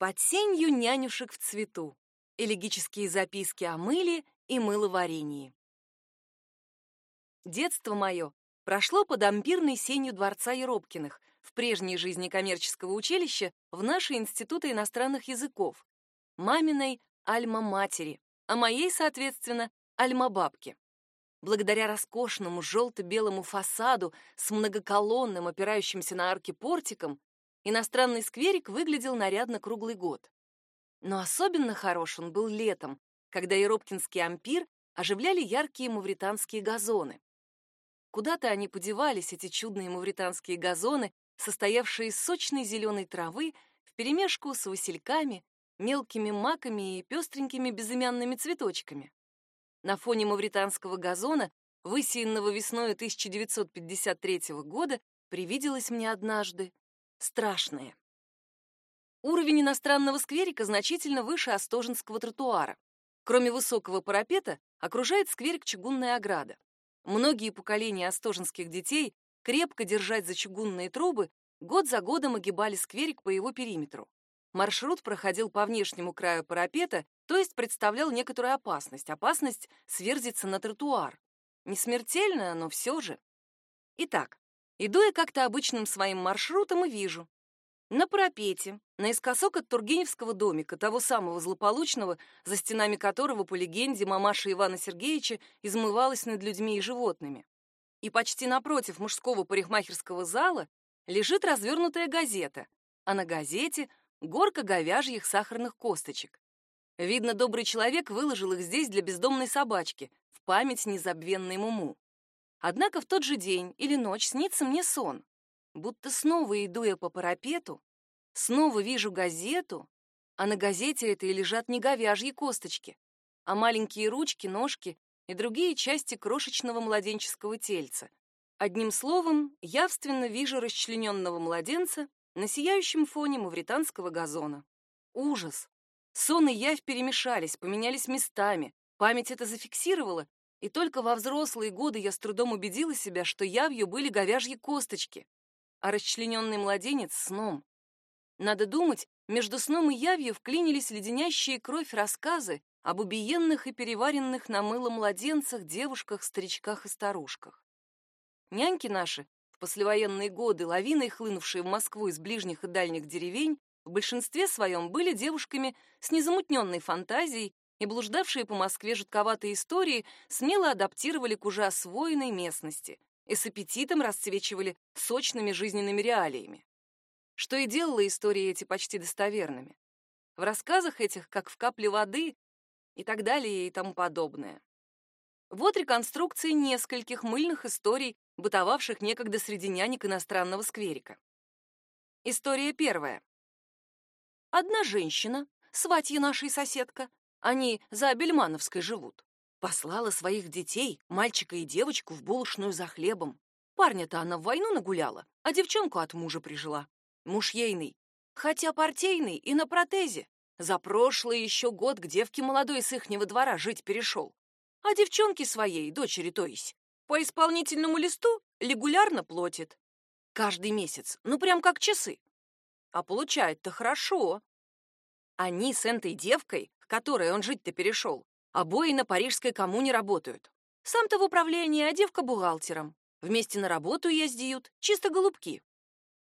Под сенью нянюшек в цвету. Элегические записки о мыле и мыловарении. Детство мое прошло под ампирной сенью дворца Еропкиных, в прежней жизни коммерческого училища, в наши институты иностранных языков, маминой альма-матери, а моей, соответственно, альма-бабки. Благодаря роскошному желто-белому фасаду с многоколонным, опирающимся на арки портиком, иностранный скверик выглядел нарядно круглый год. Но особенно хорош он был летом, когда Еропкинский ампир оживляли яркие мавританские газоны. Куда-то они подевались, эти чудные мавританские газоны, состоявшие из сочной зеленой травы вперемешку с васильками, мелкими маками и пестренькими безымянными цветочками. На фоне мавританского газона, высеянного весной 1953 года, привиделось мне однажды страшное. Уровень иностранного скверика значительно выше Остоженского тротуара. Кроме высокого парапета, окружает скверик чугунная ограда. Многие поколения остоженских детей, крепко держать за чугунные трубы, год за годом огибали скверик по его периметру. Маршрут проходил по внешнему краю парапета, то есть представлял некоторую опасность, опасность сверзиться на тротуар. Не смертельная, но все же. Итак, иду я как-то обычным своим маршрутом и вижу. На парапете, наискосок от Тургеневского домика, того самого злополучного, за стенами которого, по легенде, мамаша Ивана Сергеевича измывалась над людьми и животными. И почти напротив мужского парикмахерского зала лежит развернутая газета, а на газете горка говяжьих сахарных косточек. Видно, добрый человек выложил их здесь для бездомной собачки, в память незабвенной Муму. Однако в тот же день или ночь снится мне сон, будто снова иду я по парапету, снова вижу газету, а на газете этой лежат не говяжьи косточки, а маленькие ручки, ножки и другие части крошечного младенческого тельца. Одним словом, явственно вижу расчлененного младенца на сияющем фоне мавританского газона. Ужас! Сон и явь перемешались, поменялись местами. Память это зафиксировала, и только во взрослые годы я с трудом убедила себя, что явью были говяжьи косточки, а расчлененный младенец — сном. Надо думать, между сном и явью вклинились леденящие кровь рассказы об убиенных и переваренных на мыло младенцах, девушках, старичках и старушках. Няньки наши, в послевоенные годы, лавиной хлынувшие в Москву из ближних и дальних деревень, в большинстве своем были девушками с незамутненной фантазией и блуждавшие по Москве жутковатые истории смело адаптировали к уже освоенной местности и с аппетитом расцвечивали сочными жизненными реалиями. Что и делало истории эти почти достоверными. В рассказах этих, как в капле воды и так далее и тому подобное. Вот реконструкции нескольких мыльных историй, бытовавших некогда среди нянек иностранного скверика. История первая. Одна женщина, сватья нашей соседка, они за Бельмановской живут, послала своих детей, мальчика и девочку, в булочную за хлебом. Парня-то она в войну нагуляла, а девчонку от мужа прижила. Муж ейный, хотя партийный и на протезе. За прошлый еще год к девке молодой с ихнего двора жить перешел. А девчонке своей, дочери то есть, по исполнительному листу регулярно платит. Каждый месяц, ну прям как часы. А получает-то хорошо. Они с этой девкой, которой он жить-то перешел, обои на парижской коммуне работают. Сам-то в управлении, а девка бухгалтером. Вместе на работу ездят, чисто голубки.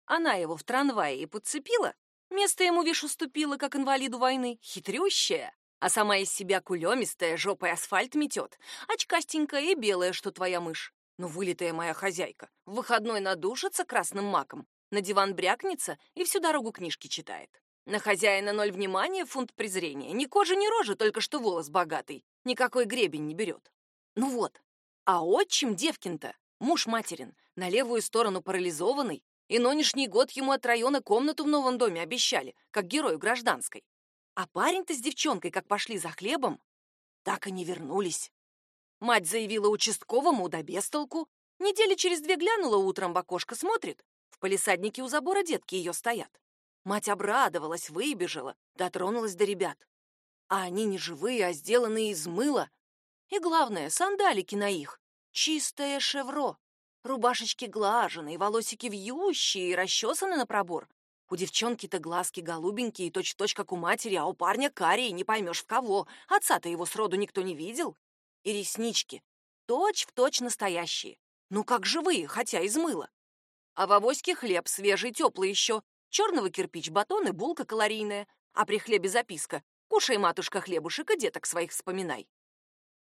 Она его в трамвае и подцепила, место ему, вишь, уступила, как инвалиду войны, хитрющая, а сама из себя кулемистая, жопой асфальт метет, очкастенькая и белая, что твоя мышь. Ну, вылитая моя хозяйка, в выходной надушится красным маком, на диван брякнется и всю дорогу книжки читает. На хозяина ноль внимания, фунт презрения. Ни кожи, ни рожи, только что волос богатый. Никакой гребень не берет. Ну вот. А отчим Девкин-то, муж материн, на левую сторону парализованный, и нынешний год ему от района комнату в новом доме обещали, как герою гражданской. А парень-то с девчонкой, как пошли за хлебом, так и не вернулись. Мать заявила участковому, да без толку. Недели через две глянула утром в окошко, смотрит. В палисаднике у забора детки ее стоят. Мать обрадовалась, выбежала, дотронулась до ребят. А они не живые, а сделанные из мыла. И главное, сандалики на их. Чистое шевро. Рубашечки глаженые, волосики вьющие и расчесаны на пробор. У девчонки-то глазки голубенькие, точь-в-точь, как у матери, а у парня карие, не поймешь в кого. Отца-то его сроду никто не видел. И реснички точь-в-точь настоящие. Ну, как живые, хотя из мыла. А в авоське хлеб свежий, теплый еще. Черного кирпич батон и булка калорийная. А при хлебе записка. Кушай, матушка, хлебушек, и деток своих вспоминай.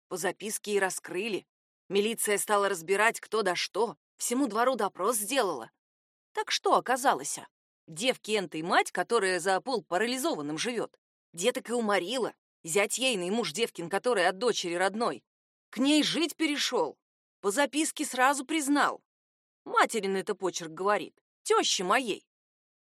По записке и раскрыли. Милиция стала разбирать, кто да что. Всему двору допрос сделала. Так что оказалось? -а? Девки энтой мать, которая за пол парализованным живет. Деток и уморила. Зять ейный муж девкин, который от дочери родной. К ней жить перешел. По записке сразу признал. Материн это почерк говорит. Теща моей.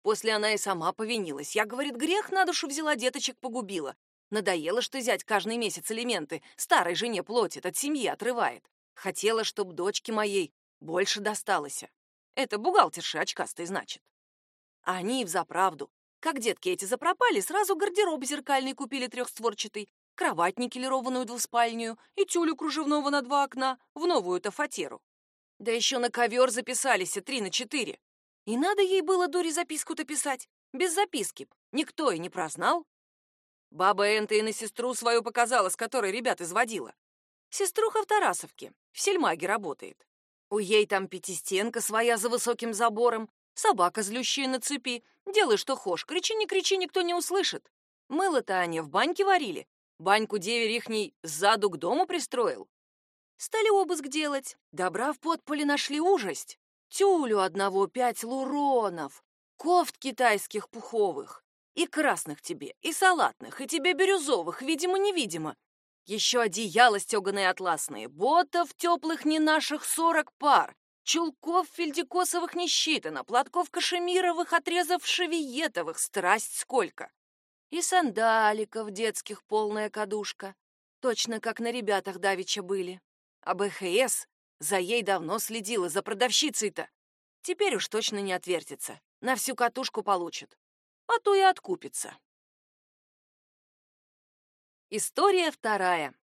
После она и сама повинилась. Я, говорит, грех на душу взяла, деточек погубила. Надоело, что зять каждый месяц элементы старой жене платит, от семьи отрывает. Хотела, чтоб дочке моей больше досталось. Это бухгалтерша очкастой, значит. А они и взаправду. Как детки эти запропали, сразу гардероб зеркальный купили трехстворчатый, кровать никелированную двуспальню и тюлю кружевного на два окна в новую-то фатеру. Да еще на ковер записались три на четыре. И надо ей было дуре записку-то писать. Без записки б. Никто и не прознал. Баба Энта и на сестру свою показала, с которой ребят изводила. Сеструха в Тарасовке, в сельмаге работает. У ей там пятистенка своя за высоким забором, собака злющая на цепи. Делай, что хошь, кричи, не кричи, никто не услышит. Мыло-то они в баньке варили. Баньку деверь ихний сзаду к дому пристроил. Стали обыск делать. Добра в подполе нашли ужасть. Тюлю одного пять луронов, кофт китайских пуховых, и красных тебе, и салатных, и тебе бирюзовых, видимо-невидимо. Еще одеяла стеганые атласные, ботов теплых не наших сорок пар, чулков фельдикосовых не считано, платков кашемировых, отрезов шевиетовых, страсть сколько. И сандаликов детских полная кадушка, точно как на ребятах давеча были. А БХС за ей давно следила, за продавщицей-то. Теперь уж точно не отвертится, на всю катушку получит а то и откупится. История вторая.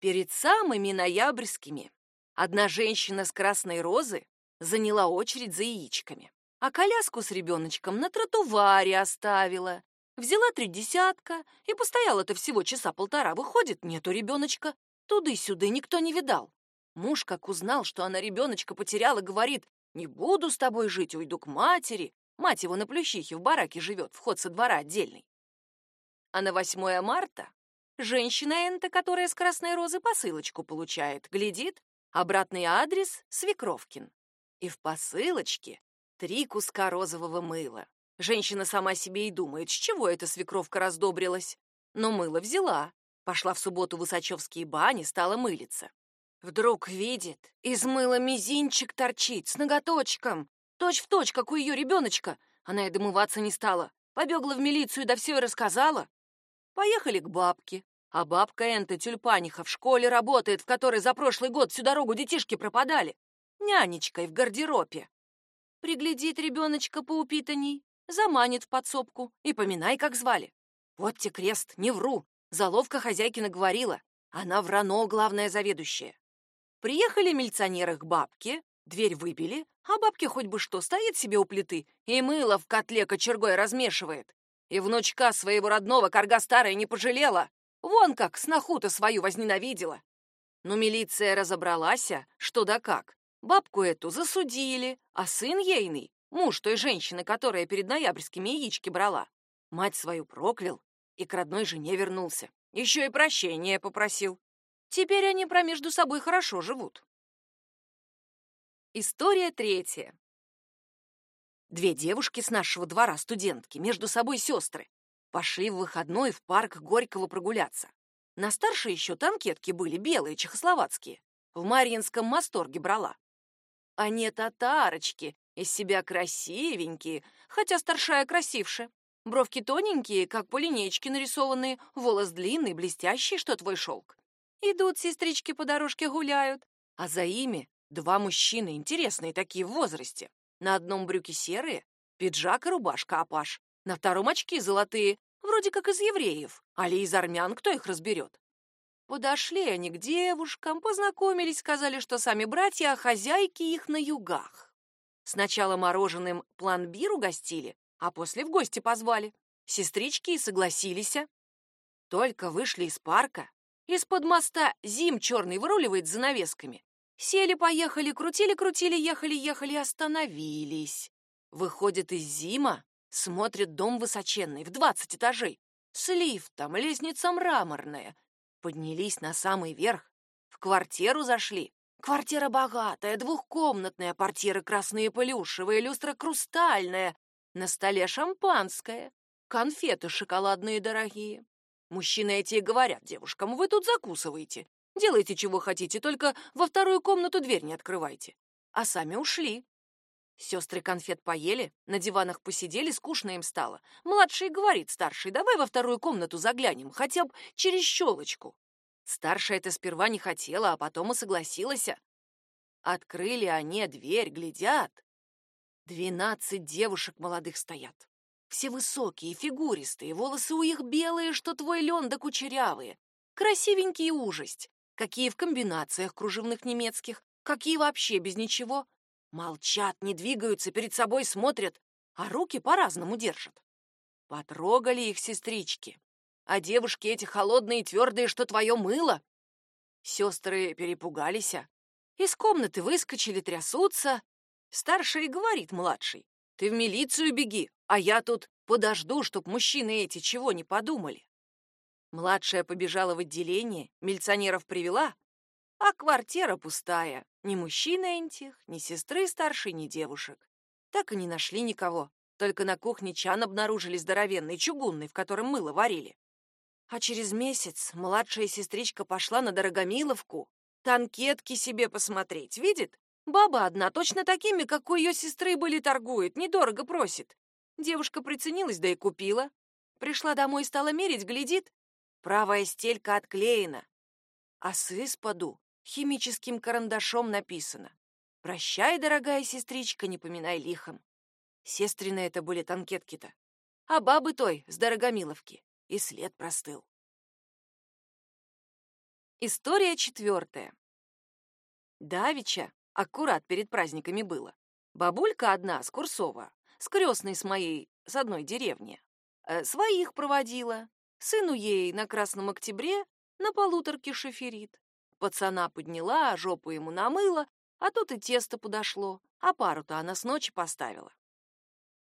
Перед самыми ноябрьскими одна женщина с красной розы заняла очередь за яичками, а коляску с ребеночком на тротуаре оставила. Взяла три десятка и постояла-то всего часа полтора. Выходит, нету ребеночка. Туды-сюды никто не видал. Муж, как узнал, что она ребеночка потеряла, говорит, «Не буду с тобой жить, уйду к матери, Мать его на Плющихе в бараке живет, вход со двора отдельный. А на 8 марта женщина Энта, которая с Красной Розы посылочку получает, глядит, обратный адрес — Свекровкин. И в посылочке три куска розового мыла. Женщина сама себе и думает, с чего эта свекровка раздобрилась. Но мыло взяла, пошла в субботу в Усачевские бани, стала мылиться. Вдруг видит, из мыла мизинчик торчит с ноготочком, Точь в точь, как у ее ребеночка. Она и домываться не стала. Побегла в милицию, да все и рассказала. Поехали к бабке. А бабка Энта Тюльпаниха в школе работает, в которой за прошлый год всю дорогу детишки пропадали. Нянечкой в гардеробе. Приглядит ребеночка поупитанней, заманит в подсобку и поминай, как звали. Вот те крест, не вру. Заловка хозяйкина говорила. Она врано главная заведующая. Приехали милиционеры к бабке, Дверь выбили, а бабке хоть бы что, стоит себе у плиты и мыло в котле кочергой размешивает. И внучка своего родного корга старая не пожалела. Вон как, сноху-то свою возненавидела. Но милиция разобралась, что да как. Бабку эту засудили, а сын ейный, муж той женщины, которая перед ноябрьскими яички брала, мать свою проклял и к родной жене вернулся. Еще и прощения попросил. Теперь они про между собой хорошо живут. История третья. Две девушки с нашего двора, студентки, между собой сестры, пошли в выходной в парк Горького прогуляться. На старшей еще танкетки были белые, чехословацкие. В Марьинском масторге брала. Не татарочки, из себя красивенькие, хотя старшая красивше. Бровки тоненькие, как по линейке нарисованные, волос длинный, блестящий, что твой шелк. Идут сестрички по дорожке гуляют, а за ими Два мужчины, интересные такие в возрасте. На одном брюки серые, пиджак и рубашка апаш. На втором очки золотые, вроде как из евреев, али из армян, кто их разберет. Подошли они к девушкам, познакомились, сказали, что сами братья, а хозяйки их на югах. Сначала мороженым пломбир угостили, а после в гости позвали. Сестрички и согласились. Только вышли из парка, из-под моста Зим черный выруливает занавесками. Сели-поехали, крутили-крутили, ехали-ехали, остановились. Выходит из Зима, смотрит дом высоченный, в двадцать этажей, с лифтом, лестница мраморная. Поднялись на самый верх, в квартиру зашли. Квартира богатая, двухкомнатная, портьеры красные плюшевые, люстра хрустальная, на столе шампанское, конфеты шоколадные дорогие. Мужчины эти говорят девушкам, вы тут закусываете, делайте чего хотите, только во вторую комнату дверь не открывайте. А сами ушли. Сестры конфет поели, на диванах посидели, скучно им стало. Младший говорит старший, давай во вторую комнату заглянем, хотя бы через щелочку. Старшая это сперва не хотела, а потом и согласилась. Открыли они дверь, глядят. Двенадцать девушек молодых стоят. Все высокие, фигуристые, волосы у них белые, что твой лен да кучерявые. Красивенькие ужасть. Какие в комбинациях кружевных немецких, какие вообще без ничего. Молчат, не двигаются, перед собой смотрят, а руки по-разному держат. Потрогали их сестрички. А девушки эти холодные и твердые, что твое мыло. Сестры перепугались. Из комнаты выскочили, трясутся. Старший говорит младший. Ты в милицию беги, а я тут подожду, чтоб мужчины эти чего не подумали. Младшая побежала в отделение, милиционеров привела, а квартира пустая. Ни мужчины этих, ни сестры старшей, ни девушек. Так и не нашли никого. Только на кухне чан обнаружили здоровенный, чугунный, в котором мыло варили. А через месяц младшая сестричка пошла на Дорогомиловку танкетки себе посмотреть. Видит? Баба одна, точно такими, как у ее сестры были, торгует, недорого просит. Девушка приценилась, да и купила. Пришла домой, стала мерить, глядит. Правая стелька отклеена. А с исподу химическим карандашом написано «Прощай, дорогая сестричка, не поминай лихом». Сестрины это были танкетки-то. А бабы той с Дорогомиловки и след простыл. История четвертая. Давича, аккурат перед праздниками было. Бабулька одна с Курсова, с крестной с моей, с одной деревни. Э, своих проводила. Сыну ей на Красном Октябре на полуторке шоферит. Пацана подняла, жопу ему намыла, а тут и тесто подошло, а пару-то она с ночи поставила.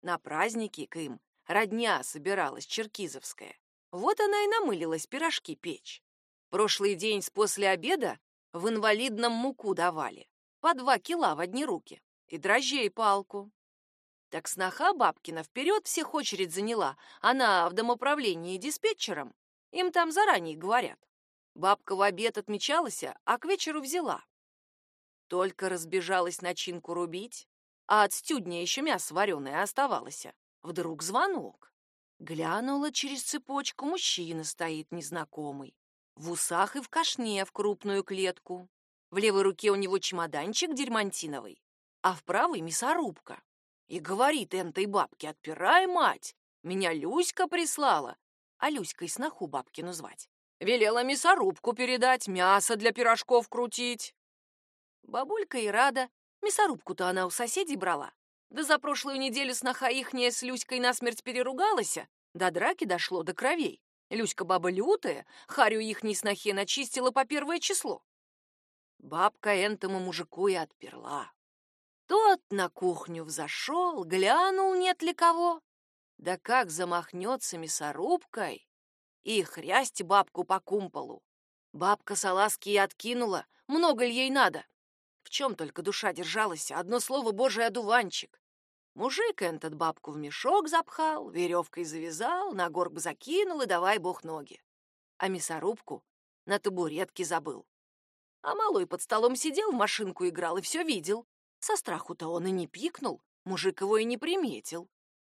На праздники к им родня собиралась черкизовская. Вот она и намылилась пирожки печь. Прошлый день с после обеда в инвалидном муку давали. По два кила в одни руки. И дрожжей палку. Так сноха Бабкина вперед всех очередь заняла. Она в домоправлении диспетчером. Им там заранее говорят. Бабка в обед отмечалась, а к вечеру взяла. Только разбежалась начинку рубить, а от стюдня еще мясо вареное оставалось. Вдруг звонок. Глянула через цепочку, мужчина стоит незнакомый. В усах и в кашне в крупную клетку. В левой руке у него чемоданчик дерьмантиновый, а в правой мясорубка. И говорит энтой бабке, отпирай, мать, меня Люська прислала. А Люськой сноху бабкину звать. Велела мясорубку передать, мясо для пирожков крутить. Бабулька и рада. Мясорубку-то она у соседей брала. Да за прошлую неделю сноха ихняя с Люськой насмерть переругалась, до драки дошло до кровей. Люська баба лютая, харю ихней снохе начистила по первое число. Бабка энтому мужику и отперла. Тот на кухню взошел, глянул, нет ли кого. Да как замахнется мясорубкой, и хрясть бабку по кумполу. Бабка салазки и откинула, много ли ей надо. В чем только душа держалась, одно слово божий одуванчик. Мужик этот бабку в мешок запхал, веревкой завязал, на горб закинул и давай бог ноги. А мясорубку на табуретке забыл. А малой под столом сидел, в машинку играл и все видел. Со страху-то он и не пикнул, мужик его и не приметил.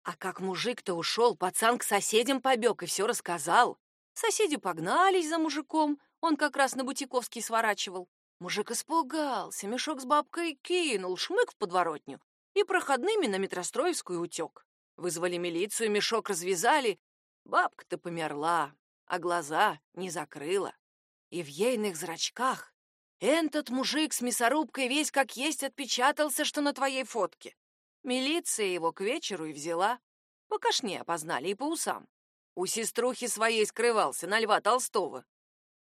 А как мужик-то ушел, пацан к соседям побег и все рассказал. Соседи погнались за мужиком, он как раз на Бутиковский сворачивал. Мужик испугался, мешок с бабкой кинул, шмык в подворотню и проходными на Метростроевскую утек. Вызвали милицию, мешок развязали. Бабка-то померла, а глаза не закрыла. И в ейных зрачках этот мужик с мясорубкой весь как есть отпечатался, что на твоей фотке. Милиция его к вечеру и взяла. По кошне опознали и по усам. У сеструхи своей скрывался на Льва Толстого.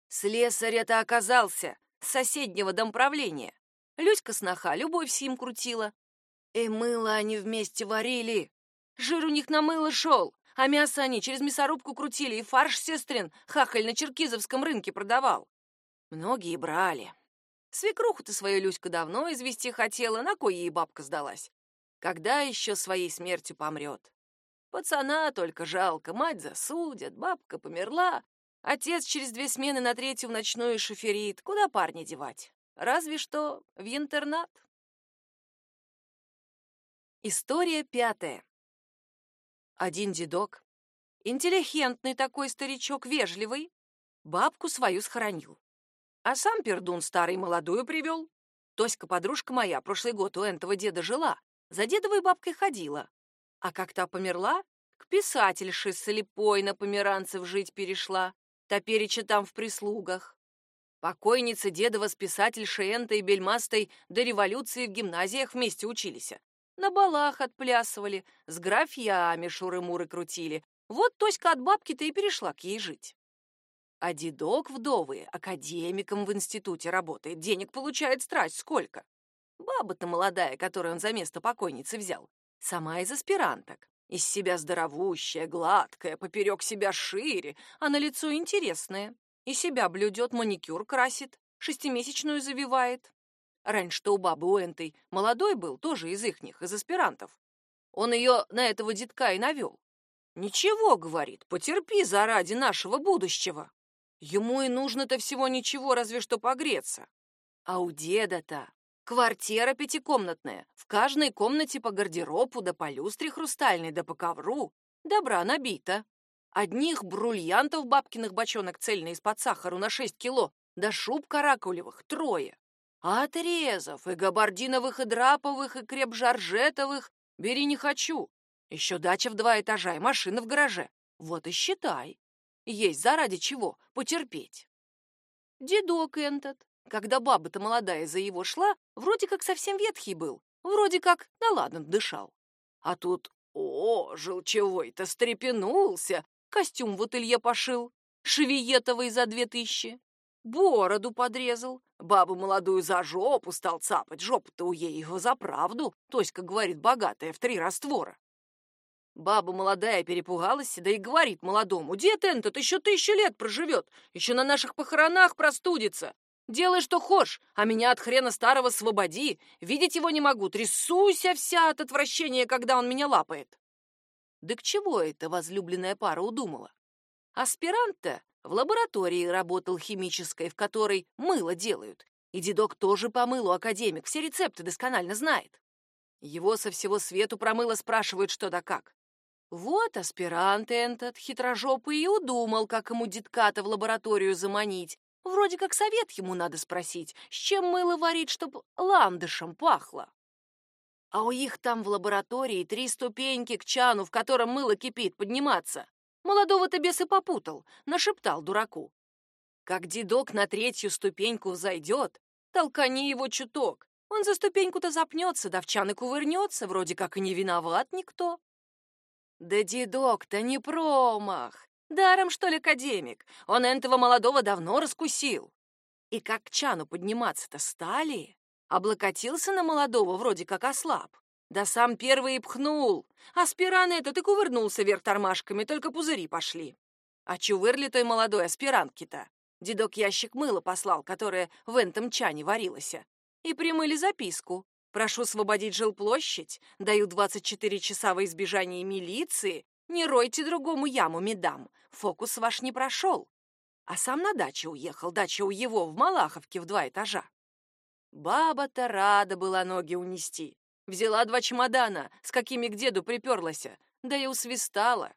Слесарь это оказался, с соседнего домправления. Люська сноха любовь с ним крутила. И мыло они вместе варили. Жир у них на мыло шел, а мясо они через мясорубку крутили, и фарш сестрин хахаль на черкизовском рынке продавал. Многие брали. Свекруху-то свою Люська давно извести хотела, на кой ей бабка сдалась. Когда еще своей смертью помрет? Пацана только жалко, мать засудят, бабка померла, отец через две смены на третью в ночную шоферит. Куда парня девать? Разве что в интернат. История пятая. Один дедок, интеллигентный такой старичок, вежливый, бабку свою схоронил. А сам пердун старый молодую привел. Тоська, подружка моя, прошлый год у этого деда жила, за дедовой бабкой ходила. А как та померла, к писательше слепой на померанцев жить перешла, топереча там в прислугах. Покойница дедова с писательшей Энтой Бельмастой до революции в гимназиях вместе учились. На балах отплясывали, с графьями шуры-муры крутили. Вот Тоська от бабки-то и перешла к ей жить. А дедок вдовый академиком в институте работает, денег получает страсть сколько. Баба-то молодая, которую он за место покойницы взял, сама из аспиранток. Из себя здоровущая, гладкая, поперек себя шире, а на лицо интересное. И себя блюдет, маникюр красит, шестимесячную завивает. Раньше-то у бабы Уэнтой молодой был, тоже из ихних, из аспирантов. Он ее на этого детка и навел. «Ничего, — говорит, — потерпи заради нашего будущего. Ему и нужно-то всего ничего, разве что погреться. А у деда-то Квартира пятикомнатная, в каждой комнате по гардеробу да по люстре хрустальной да по ковру. Добра набита. Одних брульянтов бабкиных бочонок цельный из-под сахару на шесть кило, да шуб каракулевых трое. А отрезов и габардиновых, и драповых, и креп-жаржетовых бери не хочу. Еще дача в два этажа и машина в гараже. Вот и считай. Есть заради чего потерпеть. Дедок этот когда баба-то молодая за его шла, вроде как совсем ветхий был, вроде как на ладан дышал. А тут, о, желчевой-то стрепенулся, костюм вот Илье пошил, шевиетовый за две тысячи, бороду подрезал, бабу молодую за жопу стал цапать, жопу-то у ей его за правду, Тоська говорит, богатая в три раствора. Баба молодая перепугалась, да и говорит молодому, дед этот еще тысячу лет проживет, еще на наших похоронах простудится. Делай, что хочешь, а меня от хрена старого освободи. Видеть его не могу, трясуся вся от отвращения, когда он меня лапает. Да к чего это возлюбленная пара удумала? Аспирант-то в лаборатории работал химической, в которой мыло делают. И дедок тоже по мылу академик, все рецепты досконально знает. Его со всего свету про мыло спрашивают что да как. Вот аспирант этот, хитрожопый, и удумал, как ему детка-то в лабораторию заманить, Вроде как совет ему надо спросить, с чем мыло варить, чтоб ландышем пахло. А у их там в лаборатории три ступеньки к чану, в котором мыло кипит, подниматься. Молодого-то бес и попутал, нашептал дураку. Как дедок на третью ступеньку взойдет, толкани его чуток. Он за ступеньку-то запнется, да в чан и кувырнется, вроде как и не виноват никто. Да дедок-то не промах. Даром, что ли, академик? Он этого молодого давно раскусил. И как к чану подниматься-то стали? Облокотился на молодого, вроде как ослаб. Да сам первый и пхнул. А этот и кувырнулся вверх тормашками, только пузыри пошли. А чувырли той молодой аспирантки-то? Дедок ящик мыла послал, которое в этом чане варилось. И примыли записку. Прошу освободить жилплощадь, даю 24 часа во избежание милиции, не ройте другому яму, медам. Фокус ваш не прошел. А сам на дачу уехал, дача у его в Малаховке в два этажа. Баба-то рада была ноги унести. Взяла два чемодана, с какими к деду приперлась, да и усвистала.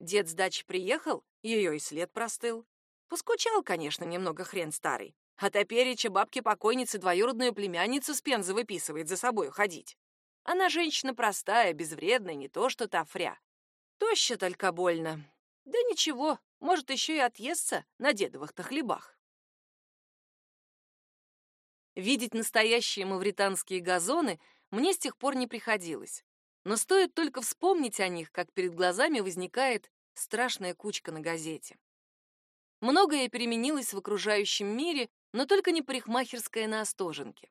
Дед с дачи приехал, ее и след простыл. Поскучал, конечно, немного хрен старый. А топереча бабки покойницы двоюродную племянницу с Пензы выписывает за собой ходить. Она женщина простая, безвредная, не то что та фря. Тоща только больно. Да ничего, может, еще и отъестся на дедовых-то хлебах. Видеть настоящие мавританские газоны мне с тех пор не приходилось. но стоит только вспомнить о них, как перед глазами возникает страшная кучка на газете. Многое переменилось в окружающем мире, но только не парикмахерская на Остоженке.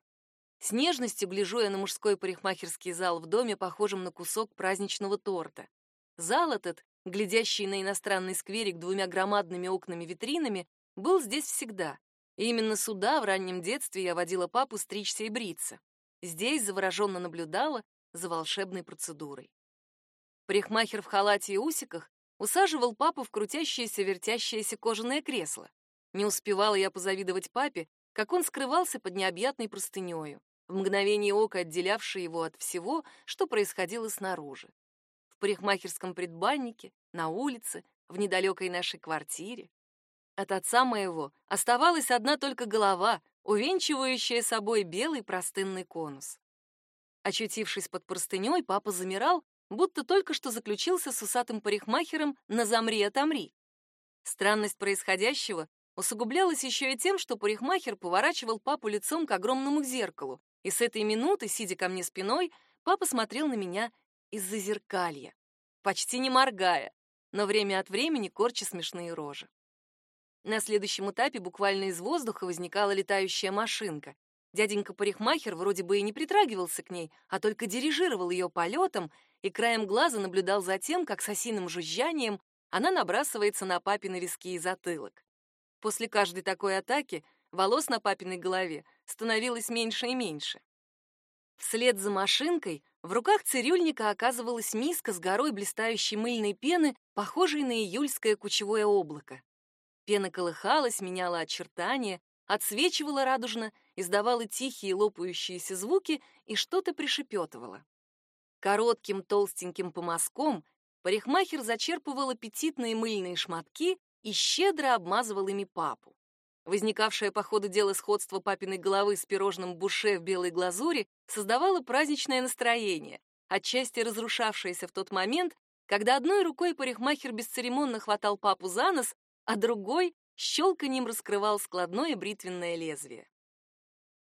С нежностью гляжу я на мужской парикмахерский зал в доме, похожем на кусок праздничного торта. Зал этот, глядящий на иностранный скверик двумя громадными окнами-витринами, был здесь всегда. И именно сюда в раннем детстве я водила папу стричься и бриться. Здесь завороженно наблюдала за волшебной процедурой. Парикмахер в халате и усиках усаживал папу в крутящееся, вертящееся кожаное кресло. Не успевала я позавидовать папе, как он скрывался под необъятной простынею, в мгновение ока отделявшей его от всего, что происходило снаружи. В парикмахерском предбаннике, на улице, в недалекой нашей квартире. От отца моего оставалась одна только голова, увенчивающая собой белый простынный конус. Очутившись под простыней, папа замирал, будто только что заключился с усатым парикмахером на замри-отомри. Странность происходящего усугублялась еще и тем, что парикмахер поворачивал папу лицом к огромному зеркалу, и с этой минуты, сидя ко мне спиной, папа смотрел на меня из-за зеркалья, почти не моргая, но время от времени корча смешные рожи. На следующем этапе буквально из воздуха возникала летающая машинка. Дяденька-парикмахер вроде бы и не притрагивался к ней, а только дирижировал ее полетом и краем глаза наблюдал за тем, как с осиным жужжанием она набрасывается на папины виски и затылок. После каждой такой атаки волос на папиной голове становилось меньше и меньше. Вслед за машинкой в руках цирюльника оказывалась миска с горой блистающей мыльной пены, похожей на июльское кучевое облако. Пена колыхалась, меняла очертания, отсвечивала радужно, издавала тихие лопающиеся звуки и что-то пришепетывала. Коротким толстеньким помазком парикмахер зачерпывал аппетитные мыльные шматки и щедро обмазывал ими папу. Возникавшее по ходу дела сходство папиной головы с пирожным буше в белой глазури создавало праздничное настроение, отчасти разрушавшееся в тот момент, когда одной рукой парикмахер бесцеремонно хватал папу за нос, а другой щелканьем раскрывал складное бритвенное лезвие.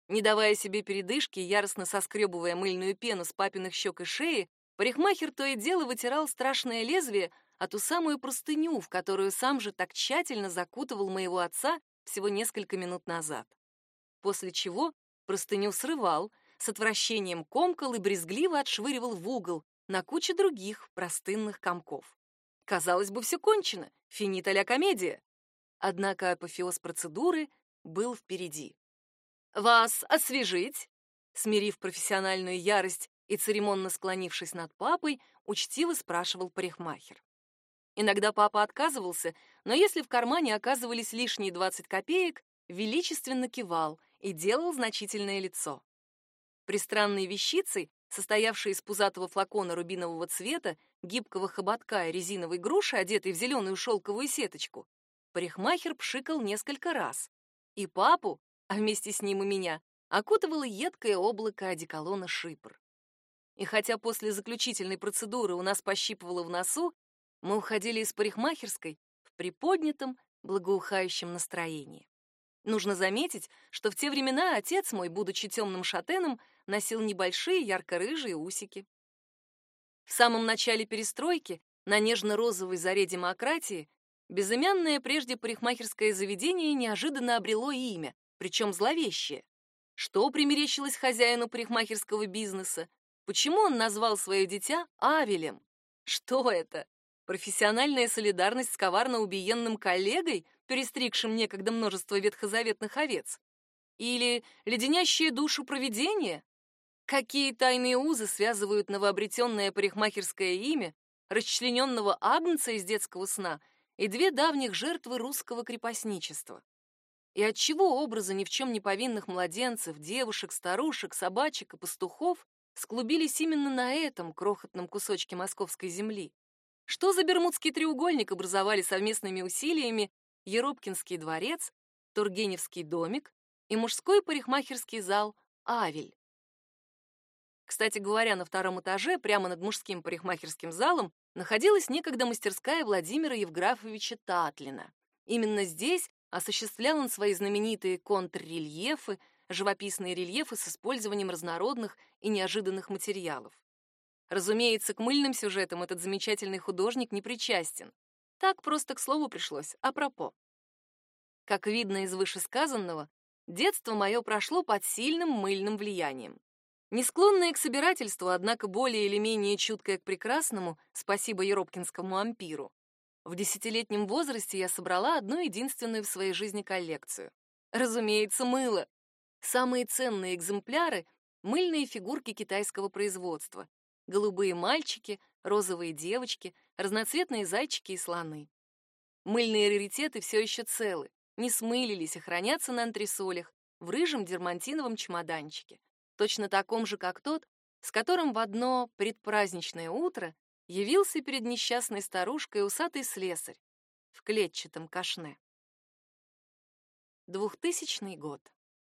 Не давая себе передышки, яростно соскребывая мыльную пену с папиных щек и шеи, парикмахер то и дело вытирал страшное лезвие о ту самую простыню, в которую сам же так тщательно закутывал моего отца всего несколько минут назад. После чего простыню срывал, с отвращением комкал и брезгливо отшвыривал в угол на куче других простынных комков. Казалось бы, все кончено, финита ля комедия. Однако апофеоз процедуры был впереди. «Вас освежить?» Смирив профессиональную ярость и церемонно склонившись над папой, учтиво спрашивал парикмахер. Иногда папа отказывался, но если в кармане оказывались лишние 20 копеек, величественно кивал и делал значительное лицо. Пристранной вещицей состоявший из пузатого флакона рубинового цвета, гибкого хоботка и резиновой груши, одетой в зеленую шелковую сеточку, парикмахер пшикал несколько раз. И папу, а вместе с ним и меня, окутывало едкое облако одеколона шипр. И хотя после заключительной процедуры у нас пощипывало в носу, мы уходили из парикмахерской в приподнятом, благоухающем настроении. Нужно заметить, что в те времена отец мой, будучи темным шатеном, носил небольшие ярко-рыжие усики. В самом начале перестройки, на нежно-розовой заре демократии, безымянное прежде парикмахерское заведение неожиданно обрело имя, причем зловещее. Что примерещилось хозяину парикмахерского бизнеса? Почему он назвал свое дитя Авелем? Что это? Профессиональная солидарность с коварно-убиенным коллегой, перестригшим некогда множество ветхозаветных овец? Или леденящее душу провидение? Какие тайные узы связывают новообретенное парикмахерское имя, расчлененного агнца из детского сна и две давних жертвы русского крепостничества? И отчего образы ни в чем не повинных младенцев, девушек, старушек, собачек и пастухов склубились именно на этом крохотном кусочке московской земли? Что за Бермудский треугольник образовали совместными усилиями Еропкинский дворец, Тургеневский домик и мужской парикмахерский зал «Авель»? Кстати говоря, на втором этаже, прямо над мужским парикмахерским залом, находилась некогда мастерская Владимира Евграфовича Татлина. Именно здесь осуществлял он свои знаменитые контррельефы, живописные рельефы с использованием разнородных и неожиданных материалов. Разумеется, к мыльным сюжетам этот замечательный художник не причастен. Так просто к слову пришлось, апропо. Как видно из вышесказанного, детство мое прошло под сильным мыльным влиянием. Не склонная к собирательству, однако более или менее чуткая к прекрасному, спасибо Еропкинскому ампиру, в десятилетнем возрасте я собрала одну единственную в своей жизни коллекцию. Разумеется, мыло. Самые ценные экземпляры — мыльные фигурки китайского производства. Голубые мальчики, розовые девочки, разноцветные зайчики и слоны. Мыльные раритеты все еще целы, не смылились и хранятся на антресолях в рыжем дермантиновом чемоданчике, точно таком же, как тот, с которым в одно предпраздничное утро явился перед несчастной старушкой усатый слесарь в клетчатом кашне. Двухтысячный год.